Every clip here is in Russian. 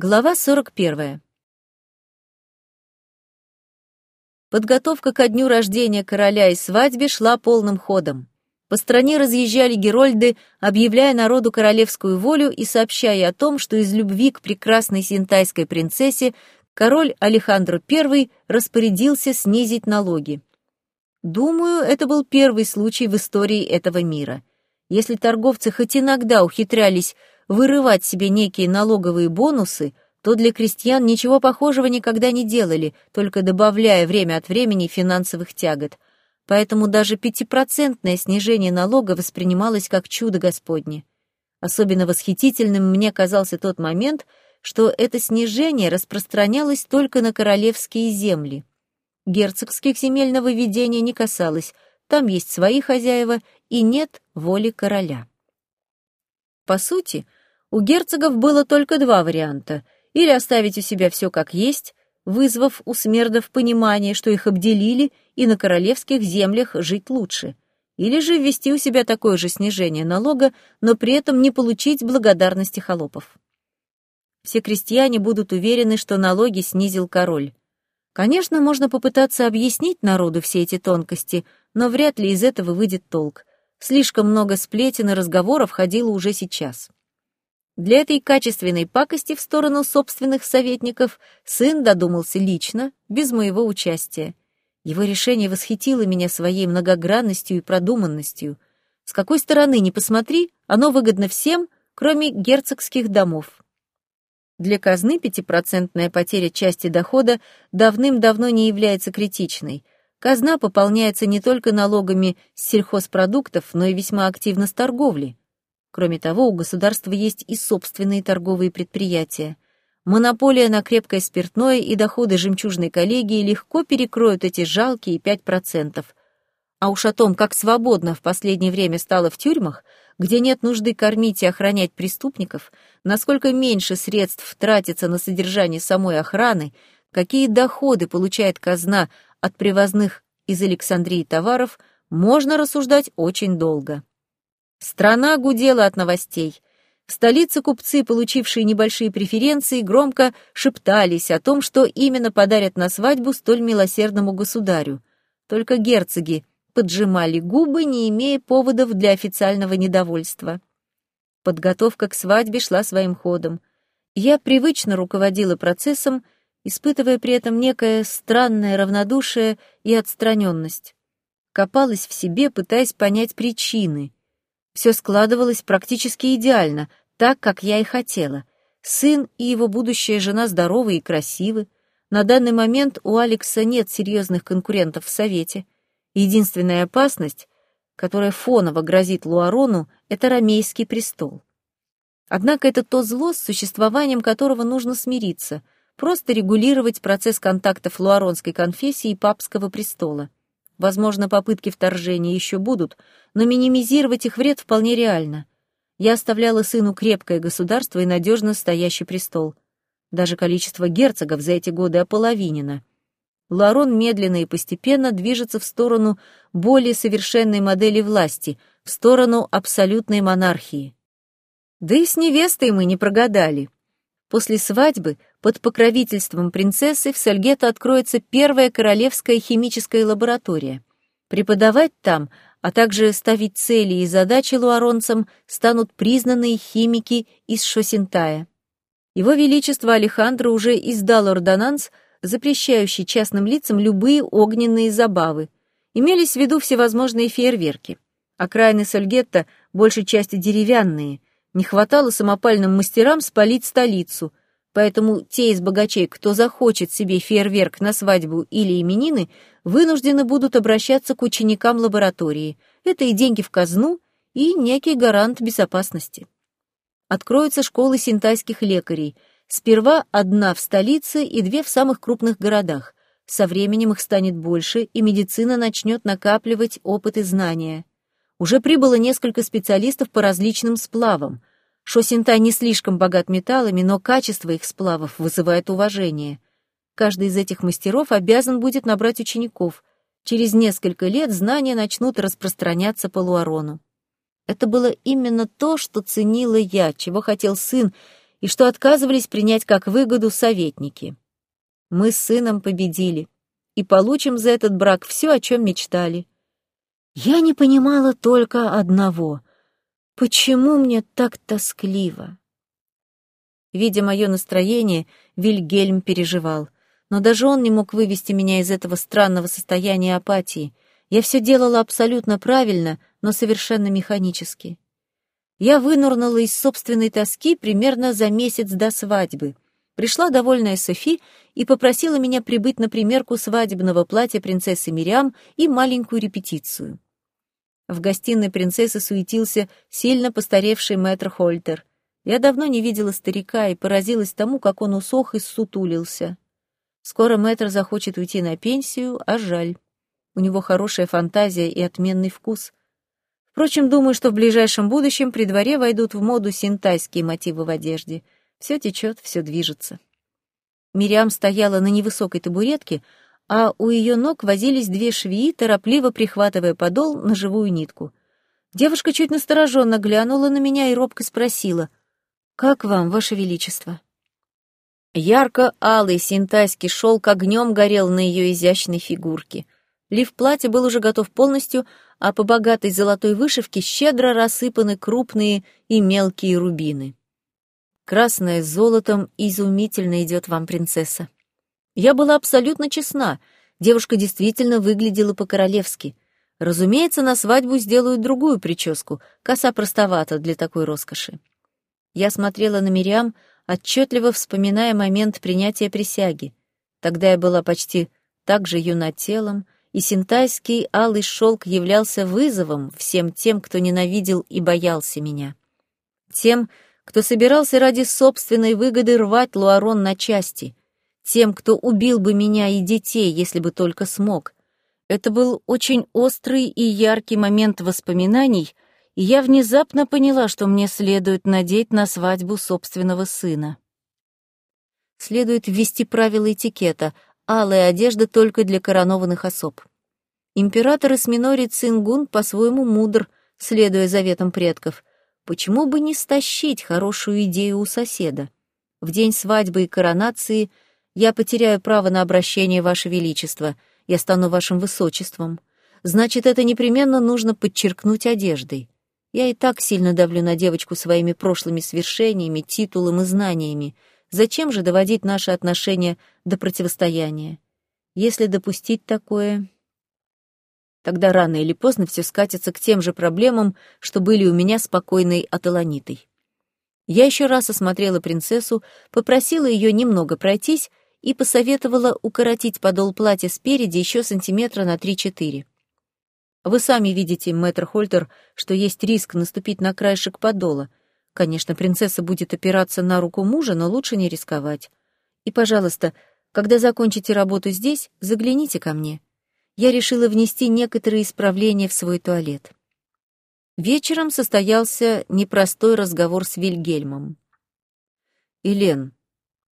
Глава 41. Подготовка ко дню рождения короля и свадьбе шла полным ходом. По стране разъезжали герольды, объявляя народу королевскую волю и сообщая о том, что из любви к прекрасной синтайской принцессе король Алехандро I распорядился снизить налоги. Думаю, это был первый случай в истории этого мира. Если торговцы хоть иногда ухитрялись вырывать себе некие налоговые бонусы, то для крестьян ничего похожего никогда не делали, только добавляя время от времени финансовых тягот. Поэтому даже пятипроцентное снижение налога воспринималось как чудо Господне. Особенно восхитительным мне казался тот момент, что это снижение распространялось только на королевские земли. Герцогских земель нововведения не касалось, там есть свои хозяева и нет воли короля. По сути, у герцогов было только два варианта — или оставить у себя все как есть, вызвав у смердов понимание, что их обделили, и на королевских землях жить лучше, или же ввести у себя такое же снижение налога, но при этом не получить благодарности холопов. Все крестьяне будут уверены, что налоги снизил король. Конечно, можно попытаться объяснить народу все эти тонкости, но вряд ли из этого выйдет толк. Слишком много сплетен и разговоров ходило уже сейчас. Для этой качественной пакости в сторону собственных советников сын додумался лично, без моего участия. Его решение восхитило меня своей многогранностью и продуманностью. С какой стороны ни посмотри, оно выгодно всем, кроме герцогских домов. Для казны пятипроцентная потеря части дохода давным-давно не является критичной. Казна пополняется не только налогами с сельхозпродуктов, но и весьма активно с торговли. Кроме того, у государства есть и собственные торговые предприятия. Монополия на крепкое спиртное и доходы жемчужной коллегии легко перекроют эти жалкие 5%. А уж о том, как свободно в последнее время стало в тюрьмах, где нет нужды кормить и охранять преступников, насколько меньше средств тратится на содержание самой охраны, какие доходы получает казна от привозных из Александрии товаров, можно рассуждать очень долго. Страна гудела от новостей. В столице купцы, получившие небольшие преференции, громко шептались о том, что именно подарят на свадьбу столь милосердному государю. Только герцоги поджимали губы, не имея поводов для официального недовольства. Подготовка к свадьбе шла своим ходом. Я привычно руководила процессом, испытывая при этом некое странное равнодушие и отстраненность. Копалась в себе, пытаясь понять причины — все складывалось практически идеально, так, как я и хотела. Сын и его будущая жена здоровы и красивы. На данный момент у Алекса нет серьезных конкурентов в Совете. Единственная опасность, которая фоново грозит Луарону, это ромейский престол. Однако это то зло, с существованием которого нужно смириться, просто регулировать процесс контактов луаронской конфессии и папского престола. Возможно, попытки вторжения еще будут, но минимизировать их вред вполне реально. Я оставляла сыну крепкое государство и надежно стоящий престол. Даже количество герцогов за эти годы ополовинено. Ларон медленно и постепенно движется в сторону более совершенной модели власти, в сторону абсолютной монархии. Да и с невестой мы не прогадали. После свадьбы под покровительством принцессы в Сальгето откроется первая королевская химическая лаборатория. Преподавать там, а также ставить цели и задачи луаронцам станут признанные химики из Шосинтая. Его Величество Алехандро уже издал ордонанс, запрещающий частным лицам любые огненные забавы. Имелись в виду всевозможные фейерверки. Окраины Сальгетта большей части деревянные, не хватало самопальным мастерам спалить столицу, поэтому те из богачей, кто захочет себе фейерверк на свадьбу или именины, вынуждены будут обращаться к ученикам лаборатории. Это и деньги в казну, и некий гарант безопасности. Откроются школы синтайских лекарей. Сперва одна в столице и две в самых крупных городах. Со временем их станет больше, и медицина начнет накапливать опыт и знания. Уже прибыло несколько специалистов по различным сплавам. Шосинтай не слишком богат металлами, но качество их сплавов вызывает уважение. Каждый из этих мастеров обязан будет набрать учеников. Через несколько лет знания начнут распространяться по Луарону. Это было именно то, что ценила я, чего хотел сын, и что отказывались принять как выгоду советники. Мы с сыном победили и получим за этот брак все, о чем мечтали. Я не понимала только одного — почему мне так тоскливо? Видя мое настроение, Вильгельм переживал, но даже он не мог вывести меня из этого странного состояния апатии. Я все делала абсолютно правильно, но совершенно механически. Я вынурнула из собственной тоски примерно за месяц до свадьбы — Пришла довольная Софи и попросила меня прибыть на примерку свадебного платья принцессы Мириам и маленькую репетицию. В гостиной принцессы суетился сильно постаревший мэтр Хольтер. Я давно не видела старика и поразилась тому, как он усох и сутулился. Скоро мэтр захочет уйти на пенсию, а жаль. У него хорошая фантазия и отменный вкус. Впрочем, думаю, что в ближайшем будущем при дворе войдут в моду синтайские мотивы в одежде — все течет, все движется. Мириам стояла на невысокой табуретке, а у ее ног возились две швеи, торопливо прихватывая подол на живую нитку. Девушка чуть настороженно глянула на меня и робко спросила, «Как вам, Ваше Величество?» Ярко-алый синтайский шелк огнем горел на ее изящной фигурке. Лиф платья был уже готов полностью, а по богатой золотой вышивке щедро рассыпаны крупные и мелкие рубины. Красное с золотом изумительно идет вам, принцесса. Я была абсолютно честна. Девушка действительно выглядела по-королевски. Разумеется, на свадьбу сделают другую прическу, коса простовата для такой роскоши. Я смотрела на Мириам, отчетливо вспоминая момент принятия присяги. Тогда я была почти так же юна телом, и синтайский алый шелк являлся вызовом всем тем, кто ненавидел и боялся меня. Тем, кто собирался ради собственной выгоды рвать Луарон на части, тем, кто убил бы меня и детей, если бы только смог. Это был очень острый и яркий момент воспоминаний, и я внезапно поняла, что мне следует надеть на свадьбу собственного сына. Следует ввести правила этикета — алая одежда только для коронованных особ. Император Эсминорий Цингун по-своему мудр, следуя заветам предков — Почему бы не стащить хорошую идею у соседа? В день свадьбы и коронации я потеряю право на обращение, Ваше Величество, я стану Вашим Высочеством. Значит, это непременно нужно подчеркнуть одеждой. Я и так сильно давлю на девочку своими прошлыми свершениями, титулом и знаниями. Зачем же доводить наши отношения до противостояния? Если допустить такое, Тогда рано или поздно все скатится к тем же проблемам, что были у меня с покойной Аталанитой. Я еще раз осмотрела принцессу, попросила ее немного пройтись и посоветовала укоротить подол платья спереди еще сантиметра на 3-4. Вы сами видите, мэтр Хольтер, что есть риск наступить на краешек подола. Конечно, принцесса будет опираться на руку мужа, но лучше не рисковать. И, пожалуйста, когда закончите работу здесь, загляните ко мне я решила внести некоторые исправления в свой туалет. Вечером состоялся непростой разговор с Вильгельмом. «Элен,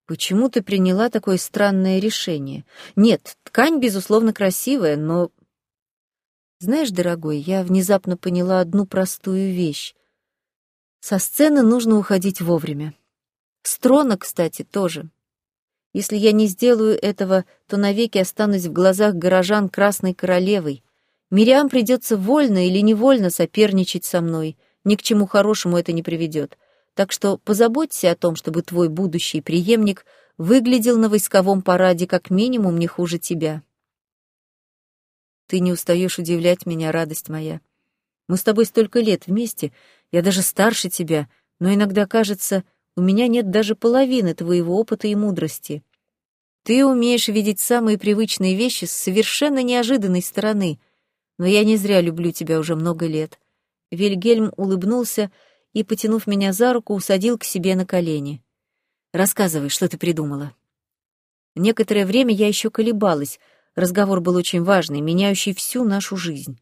почему ты приняла такое странное решение? Нет, ткань, безусловно, красивая, но...» «Знаешь, дорогой, я внезапно поняла одну простую вещь. Со сцены нужно уходить вовремя. С трона, кстати, тоже. Если я не сделаю этого, то навеки останусь в глазах горожан Красной Королевой. Мириам придется вольно или невольно соперничать со мной. Ни к чему хорошему это не приведет. Так что позаботься о том, чтобы твой будущий преемник выглядел на войсковом параде как минимум не хуже тебя. Ты не устаешь удивлять меня, радость моя. Мы с тобой столько лет вместе, я даже старше тебя, но иногда кажется, у меня нет даже половины твоего опыта и мудрости. Ты умеешь видеть самые привычные вещи с совершенно неожиданной стороны, но я не зря люблю тебя уже много лет». Вильгельм улыбнулся и, потянув меня за руку, усадил к себе на колени. «Рассказывай, что ты придумала». Некоторое время я еще колебалась, разговор был очень важный, меняющий всю нашу жизнь.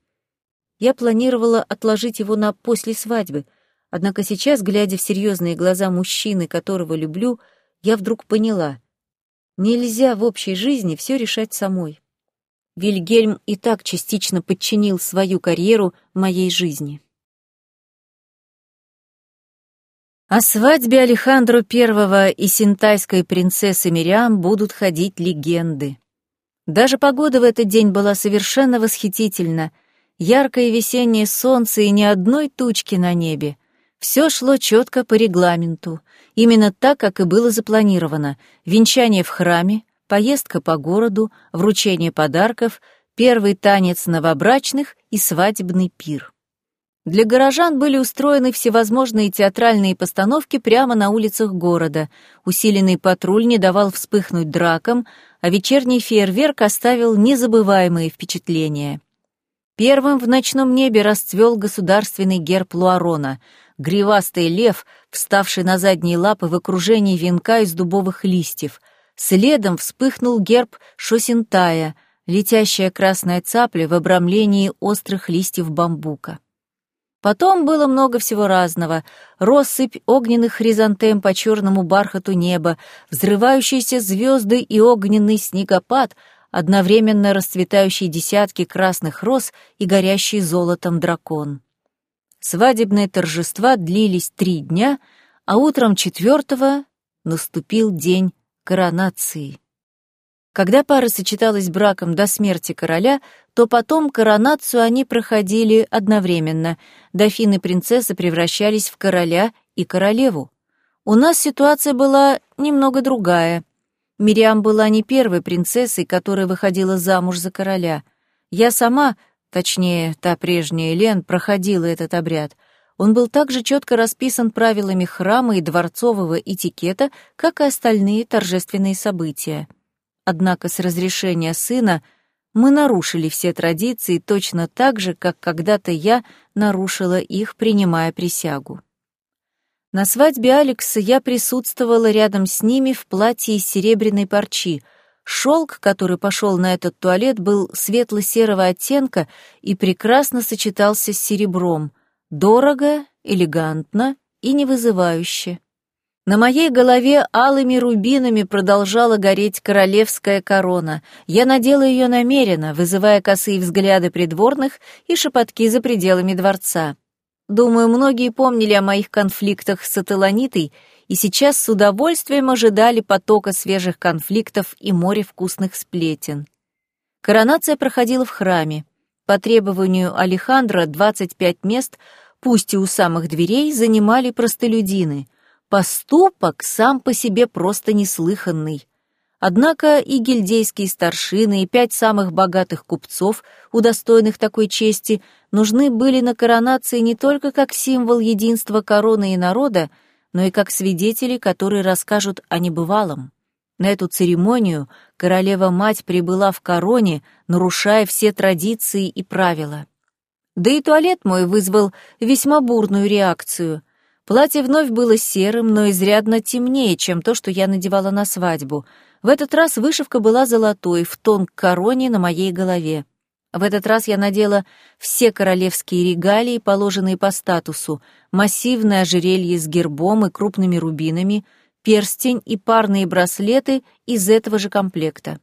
Я планировала отложить его на после свадьбы — Однако сейчас, глядя в серьезные глаза мужчины, которого люблю, я вдруг поняла. Нельзя в общей жизни все решать самой. Вильгельм и так частично подчинил свою карьеру моей жизни. О свадьбе Алехандро I и синтайской принцессы Мириам будут ходить легенды. Даже погода в этот день была совершенно восхитительна. Яркое весеннее солнце и ни одной тучки на небе. Все шло четко по регламенту, именно так, как и было запланировано. Венчание в храме, поездка по городу, вручение подарков, первый танец новобрачных и свадебный пир. Для горожан были устроены всевозможные театральные постановки прямо на улицах города. Усиленный патруль не давал вспыхнуть дракам, а вечерний фейерверк оставил незабываемые впечатления. Первым в ночном небе расцвел государственный герб Луарона — гривастый лев, вставший на задние лапы в окружении венка из дубовых листьев. Следом вспыхнул герб Шосинтая — летящая красная цапля в обрамлении острых листьев бамбука. Потом было много всего разного. Россыпь огненных хризантем по черному бархату неба, взрывающиеся звезды и огненный снегопад, одновременно расцветающие десятки красных роз и горящий золотом дракон. Свадебные торжества длились три дня, а утром четвертого наступил день коронации. Когда пара сочеталась браком до смерти короля, то потом коронацию они проходили одновременно. Дофин и принцесса превращались в короля и королеву. У нас ситуация была немного другая. Мириам была не первой принцессой, которая выходила замуж за короля. Я сама, точнее, та прежняя Лен, проходила этот обряд. Он был также четко расписан правилами храма и дворцового этикета, как и остальные торжественные события. Однако с разрешения сына мы нарушили все традиции точно так же, как когда-то я нарушила их, принимая присягу. На свадьбе Алекса я присутствовала рядом с ними в платье из серебряной парчи. Шелк, который пошел на этот туалет, был светло-серого оттенка и прекрасно сочетался с серебром. Дорого, элегантно и не вызывающе. На моей голове алыми рубинами продолжала гореть королевская корона. Я надела ее намеренно, вызывая косые взгляды придворных и шепотки за пределами дворца. Думаю, многие помнили о моих конфликтах с Аталанитой и сейчас с удовольствием ожидали потока свежих конфликтов и море вкусных сплетен. Коронация проходила в храме. По требованию Алехандро 25 мест, пусть и у самых дверей, занимали простолюдины — Поступок сам по себе просто неслыханный. Однако и гильдейские старшины, и пять самых богатых купцов, удостоенных такой чести, нужны были на коронации не только как символ единства короны и народа, но и как свидетели, которые расскажут о небывалом. На эту церемонию королева-мать прибыла в короне, нарушая все традиции и правила. Да и туалет мой вызвал весьма бурную реакцию — Платье вновь было серым, но изрядно темнее, чем то, что я надевала на свадьбу. В этот раз вышивка была золотой, в тон к короне на моей голове. В этот раз я надела все королевские регалии, положенные по статусу, массивное ожерелье с гербом и крупными рубинами, перстень и парные браслеты из этого же комплекта.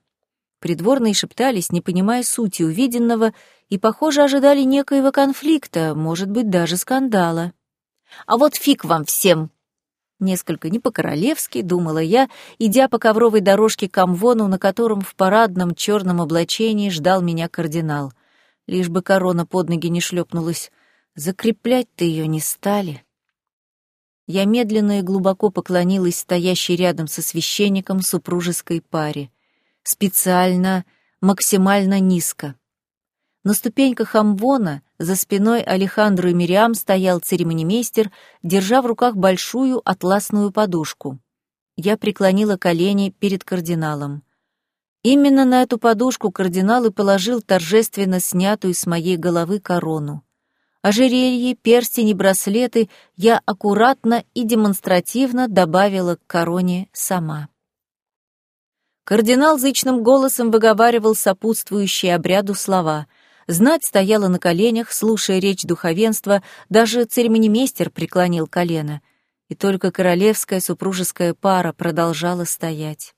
Придворные шептались, не понимая сути увиденного, и, похоже, ожидали некоего конфликта, может быть, даже скандала. А вот фиг вам всем!» Несколько не по-королевски, думала я, идя по ковровой дорожке к амвону, на котором в парадном черном облачении ждал меня кардинал. Лишь бы корона под ноги не шлепнулась. Закреплять-то ее не стали. Я медленно и глубоко поклонилась стоящей рядом со священником супружеской паре. Специально, максимально низко. На ступеньках амвона за спиной Алехандро и Мириам стоял церемонимейстер, держа в руках большую атласную подушку. Я преклонила колени перед кардиналом. Именно на эту подушку кардинал и положил торжественно снятую с моей головы корону. Ожерелье, перстень и браслеты я аккуратно и демонстративно добавила к короне сама. Кардинал зычным голосом выговаривал сопутствующие обряду слова — Знать стояла на коленях, слушая речь духовенства, даже церемонимейстер преклонил колено, и только королевская супружеская пара продолжала стоять.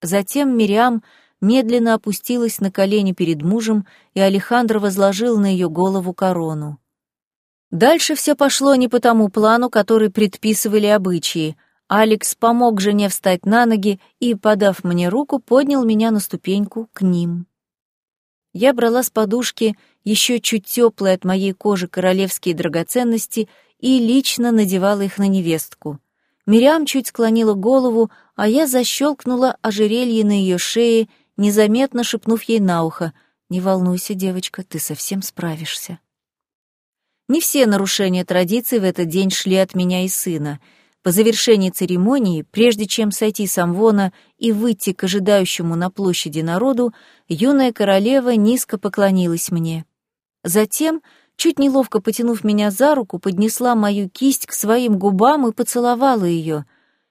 Затем Мириам медленно опустилась на колени перед мужем, и Алехандро возложил на ее голову корону. Дальше все пошло не по тому плану, который предписывали обычаи. Алекс помог жене встать на ноги и, подав мне руку, поднял меня на ступеньку к ним. Я брала с подушки еще чуть теплые от моей кожи королевские драгоценности и лично надевала их на невестку. Мириам чуть склонила голову, а я защелкнула ожерелье на ее шее, незаметно шепнув ей на ухо. «Не волнуйся, девочка, ты совсем справишься». Не все нарушения традиций в этот день шли от меня и сына. По завершении церемонии, прежде чем сойти с Амвона и выйти к ожидающему на площади народу, юная королева низко поклонилась мне. Затем, чуть неловко потянув меня за руку, поднесла мою кисть к своим губам и поцеловала ее.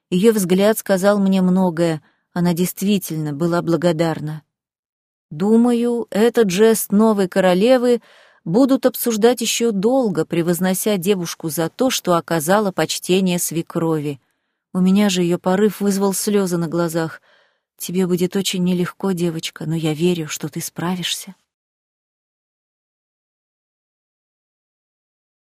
Ее взгляд сказал мне многое, она действительно была благодарна. Думаю, этот жест новой королевы будут обсуждать еще долго, превознося девушку за то, что оказала почтение свекрови. У меня же ее порыв вызвал слезы на глазах. Тебе будет очень нелегко, девочка, но я верю, что ты справишься.